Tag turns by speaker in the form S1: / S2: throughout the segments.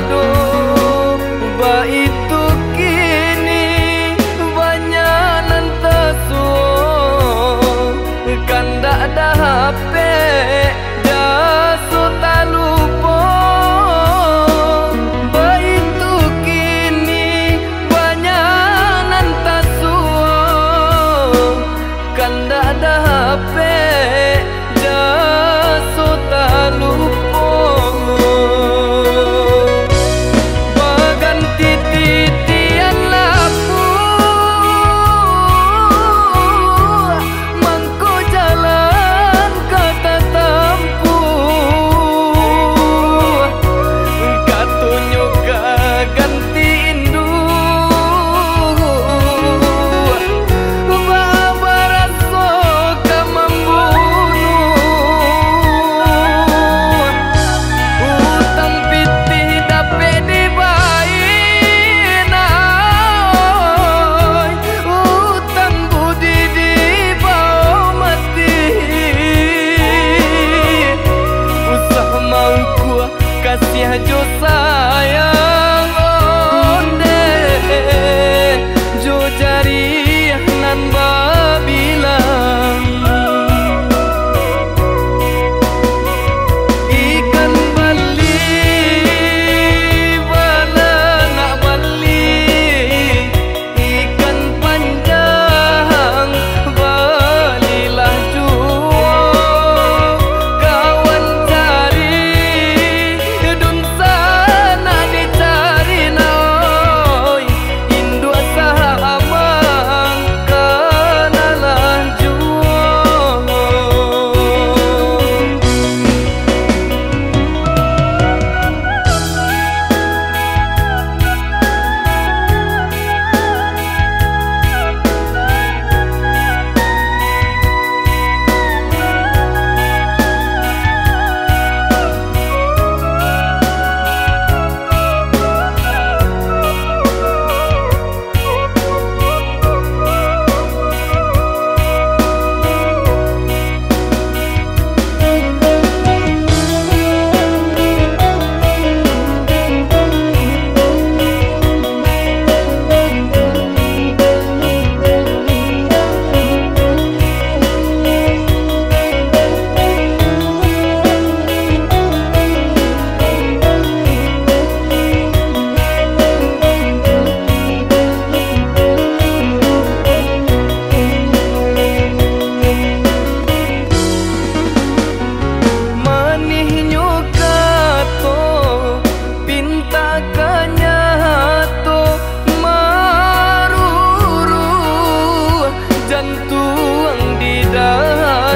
S1: know 就散。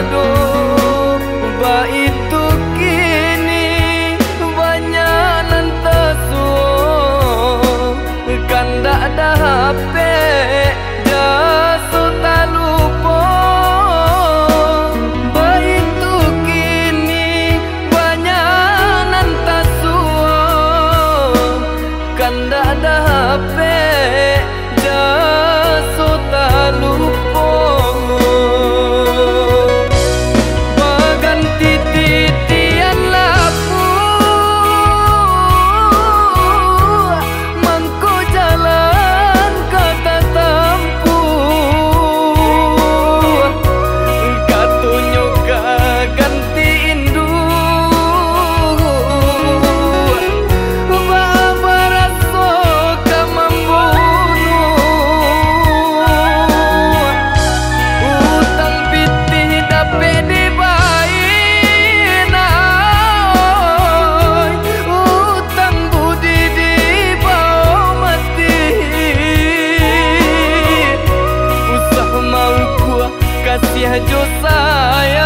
S1: no فيها جصايا